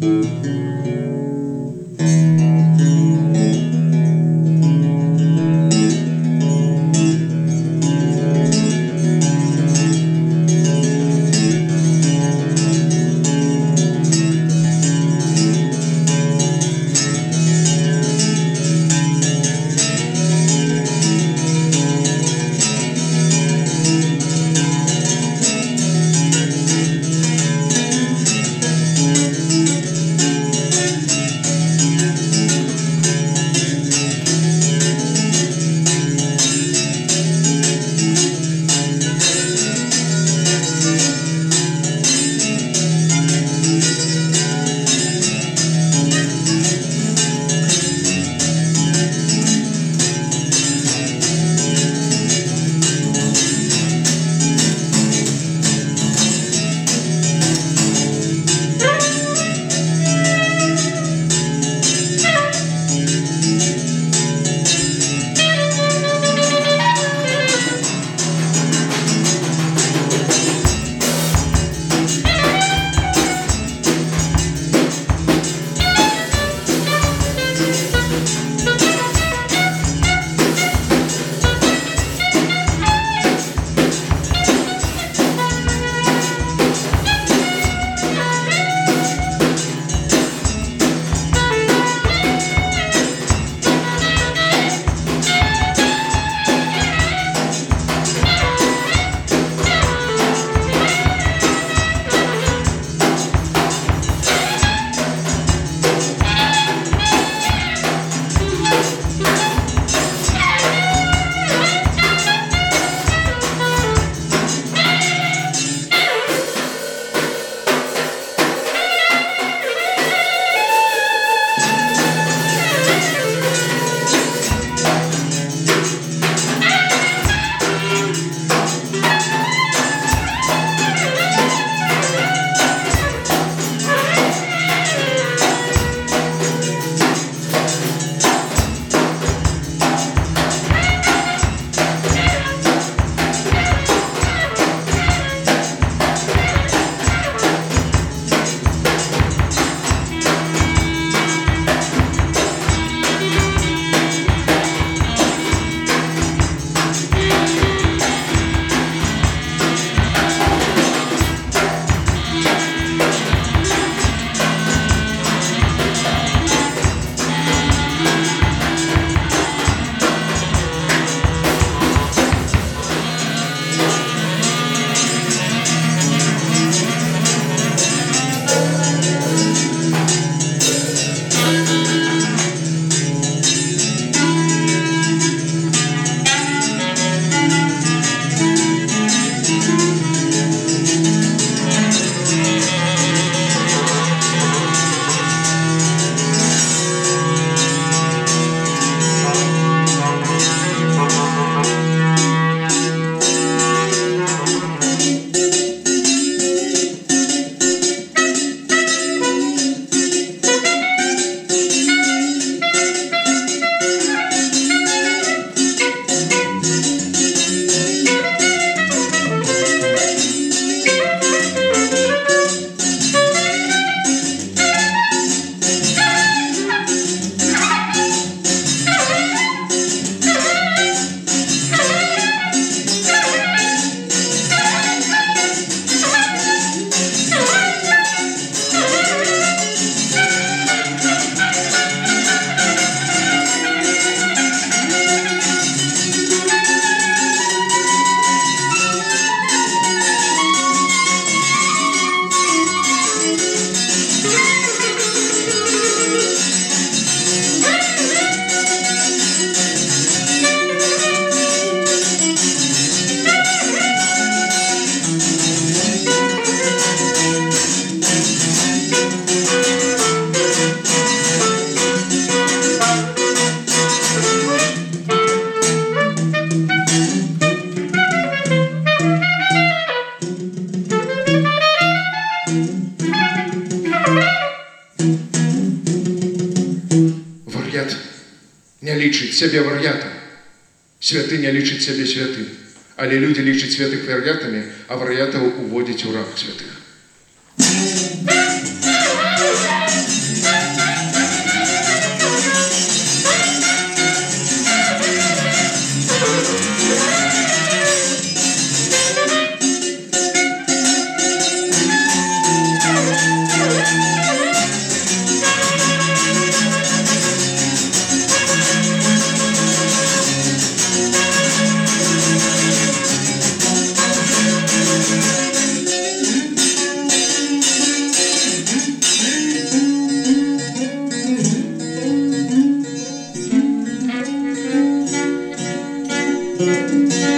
Música лічыць сябе вар'ятам. Святы не лічыць сябе святым, але людзі лічаць святых вар'ятамі, а вар'ятаў уводзіць у ранг святых. Música